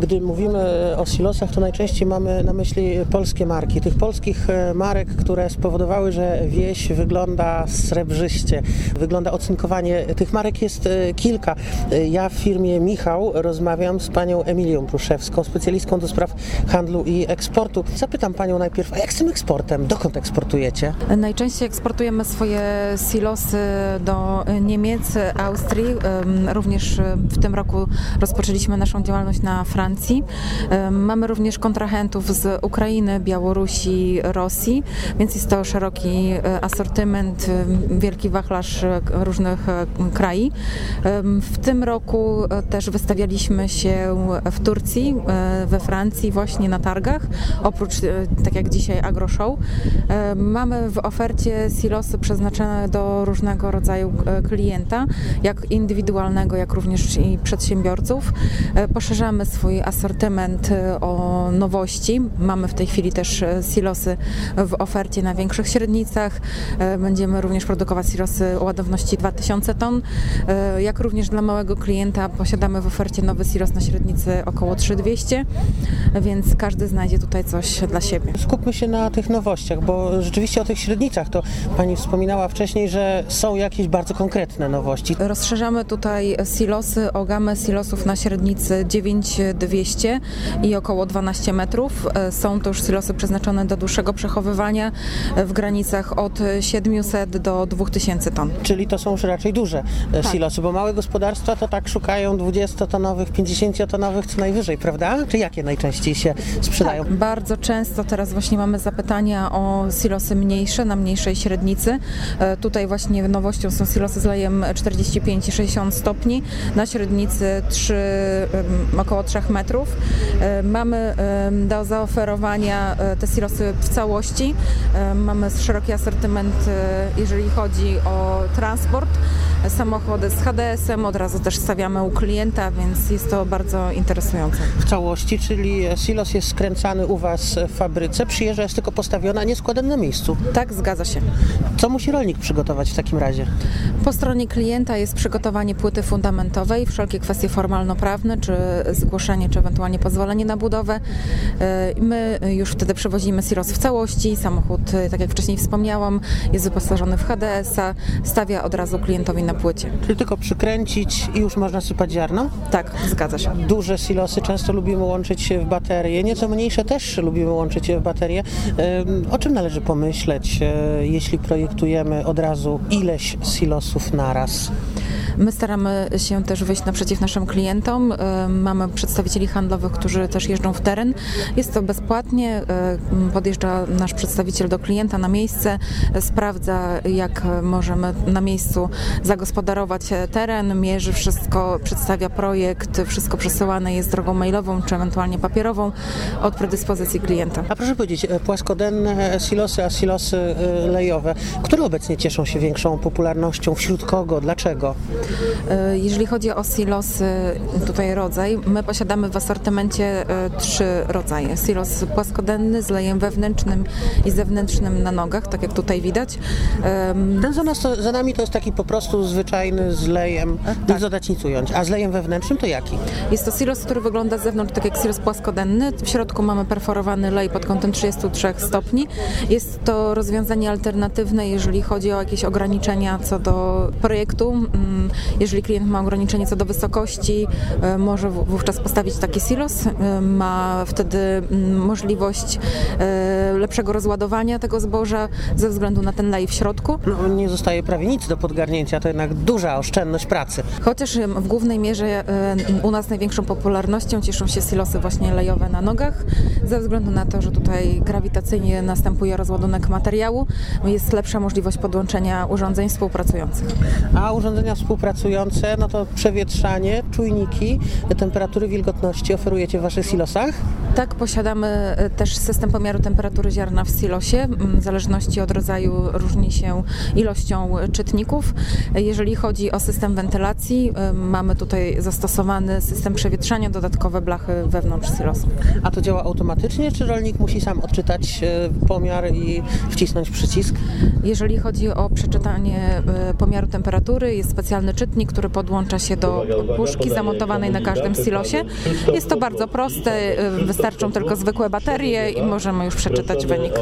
Gdy mówimy o silosach, to najczęściej mamy na myśli polskie marki. Tych polskich e, marek, które spowodowały, że wieś wygląda srebrzyście, wygląda ocynkowanie. Tych marek jest e, kilka. E, Ja w firmie Michał rozmawiam z panią Emilią Pruszewską, specjalistką do spraw handlu i eksportu. Zapytam panią najpierw, a jak z tym eksportem? Dokąd eksportujecie? Najczęściej eksportujemy swoje silosy do Niemiec, Austrii. Również w tym roku rozpoczęliśmy naszą działalność na Francji. Em, Mamy również kontrahentów z Ukrainy, Białorusi, Rosji, więc jest to szeroki e, asortyment, wielki wachlarz e, różnych e, krajów. W tym roku też wystawialiśmy się w Turcji, we Francji właśnie na targach, oprócz tak jak dzisiaj Agro Show. E, Mamy w ofercie silosy przeznaczone do różnego rodzaju klienta, jak indywidualnego, jak również i przedsiębiorców. Poszerzamy swój asortyment e, o nowości. Mamy w tej chwili też e, silosy w ofercie na większych średnicach. E, Będziemy również produkować silosy o ładowności 2000 ton. Jak również dla małego klienta posiadamy w ofercie nowy silos na średnicy około 3200, więc każdy znajdzie tutaj coś dla siebie. Skupmy się na tych nowościach, bo rzeczywiście o tych średnicach to pani wspominała wcześniej, że są jakieś bardzo konkretne nowości. Rozszerzamy tutaj silosy o gamę silosów na średnicy 9200 i około 12 metrów. E, Są to już silosy przeznaczone do dłuższego przechowywania e, w granicach od 700 do 2000 ton. Czyli to są już raczej duże e, Tak. silosy, bo małe gospodarstwa to tak szukają 20-tonowych, 50-tonowych co najwyżej, prawda? Czy jakie najczęściej się sprzedają? Bardzo często teraz właśnie mamy zapytania o silosy mniejsze, na mniejszej średnicy. Tutaj właśnie nowością są silosy z lejem 45 i 60 stopni na średnicy 3, em, około 3 metrów. E, Mamy do zaoferowania e, te silosy w całości. E, Mamy szeroki asortyment, jeżeli chodzi o transport. Samochody z HDS-em od razu też stawiamy u klienta, więc jest to bardzo interesujące. W całości, czyli silos jest skręcany u Was w fabryce, przyjeżdża, jest tylko postawiona, nie składany na miejscu. Tak, zgadza się. Co musi rolnik przygotować w takim razie? Po stronie klienta jest przygotowanie płyty fundamentowej, wszelkie kwestie formalno-prawne, czy zgłoszenie, czy ewentualnie pozwolenie na budowę. E, My już wtedy przewozimy silos w całości. Samochód, e, tak jak wcześniej wspomniałam, jest wyposażony w HDS-a, stawia od razu klientowi na płycie. Czyli tylko przykręcić i już można sypać ziarno? Tak, zgadza się. Duże silosy często lubimy łączyć w baterie, nieco mniejsze też lubimy łączyć w baterie. O czym należy pomyśleć, e, jeśli projektujemy od razu ileś silosów naraz? My staramy się też wyjść naprzeciw naszym klientom. E, Mamy przedstawicieli handlowych, którzy też jeżdżą w teren. Jest to bezpłatnie. E, Podjeżdża nasz przedstawiciel do klienta na miejsce, e, sprawdza jak możemy na miejscu zagospodarować teren, mierzy wszystko, przedstawia projekt, wszystko przesyłane jest drogą mailową czy ewentualnie papierową od predyspozycji klienta. A proszę powiedzieć, płaskodenne silosy, a silosy lejowe, które obecnie cieszą się większą popularnością? Wśród kogo? Dlaczego? E, Jeżeli chodzi o silosy, tutaj rodzaj, my posiadamy w asortymencie e, trzy rodzaje. Silos płaskodenny z lejem wewnętrznym i zewnętrznym na nogach, tak jak tutaj widać. Ten za, nas, za nami to jest taki po prostu zwyczajny z lejem, nic dodać, nic ująć. A z lejem wewnętrznym to jaki? Jest to silos, który wygląda z zewnątrz tak jak silos płaskodenny. W środku mamy perforowany lej pod kątem 33 stopni. Jest to rozwiązanie alternatywne, jeżeli chodzi o jakieś ograniczenia co do projektu. Jeżeli klient ma ograniczenie co do wysokości, e, może wówczas postawić taki silos. E, Ma wtedy mm, możliwość e, lepszego rozładowania tego zboża ze względu na ten lej w środku. No, nie zostaje prawie nic do podgarnięcia, to jednak duża oszczędność pracy. Chociaż w głównej mierze u nas największą popularnością cieszą się silosy właśnie lejowe na nogach, ze względu na to, że tutaj grawitacyjnie następuje rozładunek materiału, jest lepsza możliwość podłączenia urządzeń współpracujących. A urządzenia współpracujące, no to przewietrzanie, czujniki, temperatury wilgotności oferujecie w Waszych silosach? Tak, posiadamy e, też system pomiaru temperatury ziarna w silosie. Mm, W zależności od rodzaju różni się ilością e, czytników. Jeżeli chodzi o system wentylacji, e, mamy tutaj zastosowany system przewietrzania, dodatkowe blachy wewnątrz silosu. A to działa automatycznie, czy rolnik musi sam odczytać pomiar i wcisnąć przycisk? Jeżeli chodzi o przeczytanie pomiaru temperatury, jest specjalny czytnik, który podłącza się do puszki zamontowanej na każdym silosie. Jest to bardzo proste, wystarczą tylko zwykłe baterie i możemy już przeczytać wynik.